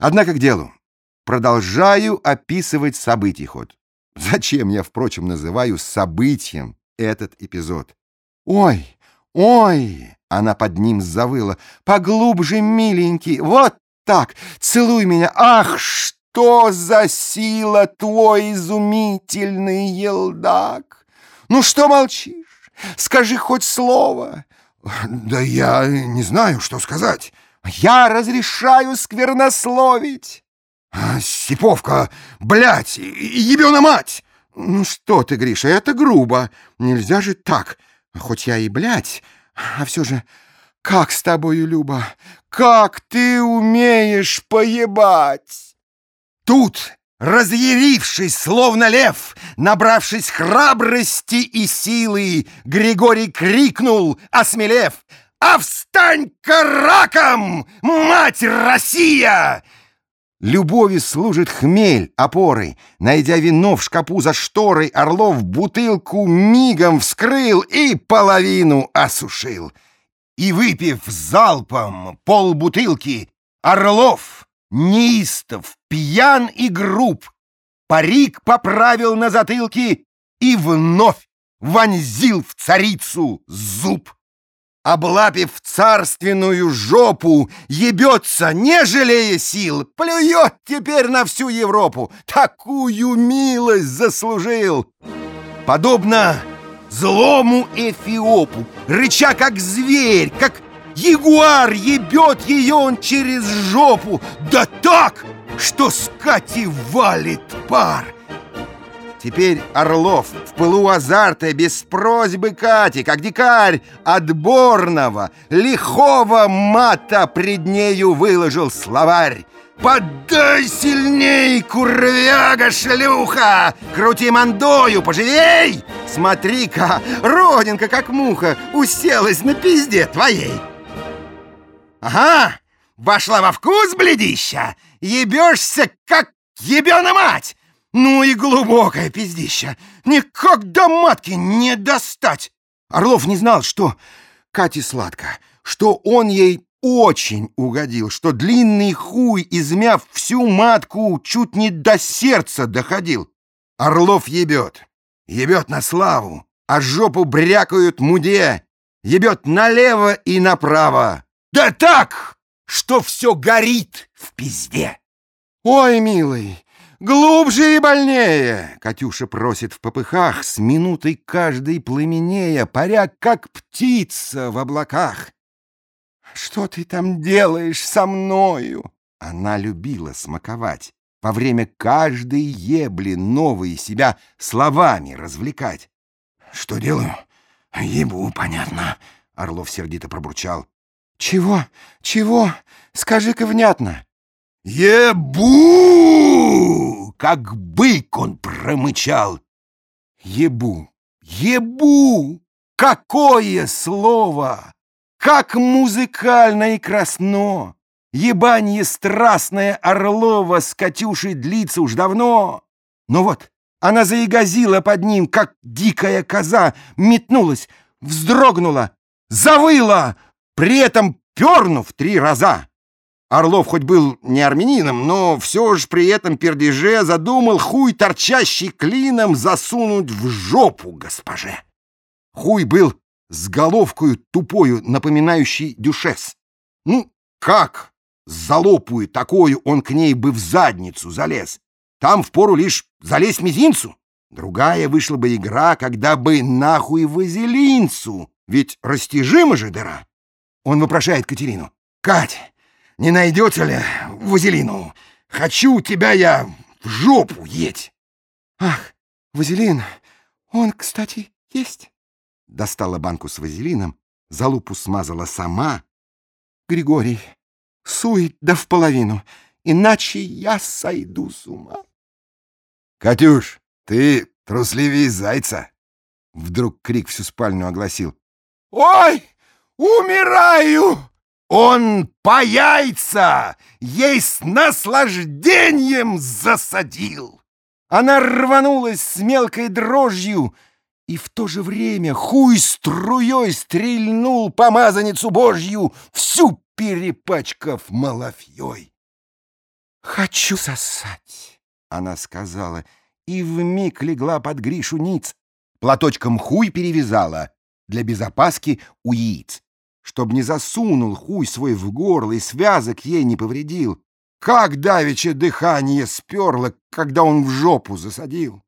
Однако к делу. Продолжаю описывать событий ход. Зачем я, впрочем, называю событием этот эпизод? Ой, ой, она под ним завыла. Поглубже, миленький, вот так, целуй меня. Ах, что за сила твой изумительный елдак! Ну что молчишь? Скажи хоть слово. Да я не знаю, что сказать. Я разрешаю сквернословить. А, Сиповка, блядь, ебена мать! Ну что ты, Гриша, это грубо. Нельзя же так. Хоть я и блядь, а все же... Как с тобою, Люба? Как ты умеешь поебать? Тут, разъярившись, словно лев, набравшись храбрости и силы, Григорий крикнул, осмелев, «А встань-ка раком, мать Россия!» Любови служит хмель опорой. Найдя вино в шкапу за шторой, Орлов бутылку мигом вскрыл и половину осушил. И, выпив залпом полбутылки, Орлов, неистов, пьян и груб, парик поправил на затылке и вновь вонзил в царицу зуб облапив царственную жопу, ебется, не жалея сил, плюет теперь на всю Европу. Такую милость заслужил. Подобно злому Эфиопу, рыча как зверь, как ягуар, ебет ее он через жопу, да так, что с Кати валит пар. Теперь Орлов в пылу азарта без просьбы Кати, как дикарь отборного, лихого мата пред нею выложил словарь. «Подай сильней, курвяга шлюха! Крути мандою, поживей! Смотри-ка, родинка, как муха, уселась на пизде твоей!» «Ага, вошла во вкус, бледища! Ебешься, как ебена мать! Ну и глубокое пиздище! Никак до матки не достать!» Орлов не знал, что Кате сладко, что он ей очень угодил, что длинный хуй, измяв всю матку, чуть не до сердца доходил. Орлов ебет, ебет на славу, а жопу брякают муде, ебет налево и направо. Да так, что все горит в пизде. «Ой, милый, глубже и больнее!» Катюша просит в попыхах, с минутой каждой пламенея, паря, как птица в облаках. «Что ты там делаешь со мною?» Она любила смаковать, во время каждой ебли новые себя словами развлекать. «Что делаю? Ебу, понятно», — Орлов сердито пробурчал. «Чего? Чего? Скажи-ка внятно!» «Ебу!» Как бык он промычал. «Ебу! Ебу! Какое слово! Как музыкально и красно! Ебанье страстное Орлова с Катюшей длится уж давно. Но вот она заигазила под ним, как дикая коза, метнулась, вздрогнула, завыла, при этом пернув три раза. Орлов хоть был не армянином, но все же при этом пердеже задумал хуй, торчащий клином, засунуть в жопу госпоже. Хуй был с головкою тупою, напоминающей дюшес. Ну, как залопую такую он к ней бы в задницу залез? Там впору лишь залезть мизинцу. Другая вышла бы игра, когда бы нахуй вазелинцу, ведь растяжима же дыра. Он вопрошает Катерину. «Кать, не найдете ли вазелину? Хочу тебя я в жопу еть!» «Ах, вазелин, он, кстати, есть?» Достала банку с вазелином, залупу смазала сама. «Григорий, суй да в половину, иначе я сойду с ума». «Катюш, ты трусливее зайца!» Вдруг крик всю спальню огласил. «Ой, умираю!» Он по яйца ей с наслаждением засадил. Она рванулась с мелкой дрожью, и в то же время хуй струей стрельнул помазанницу божью, всю перепачкав малафьей. «Хочу сосать!» — она сказала, и вмиг легла под Гришу ниц. Платочком хуй перевязала для безопаски у яиц, чтоб не засунул хуй свой в горло и связок ей не повредил. Как давеча дыхание сперло, когда он в жопу засадил.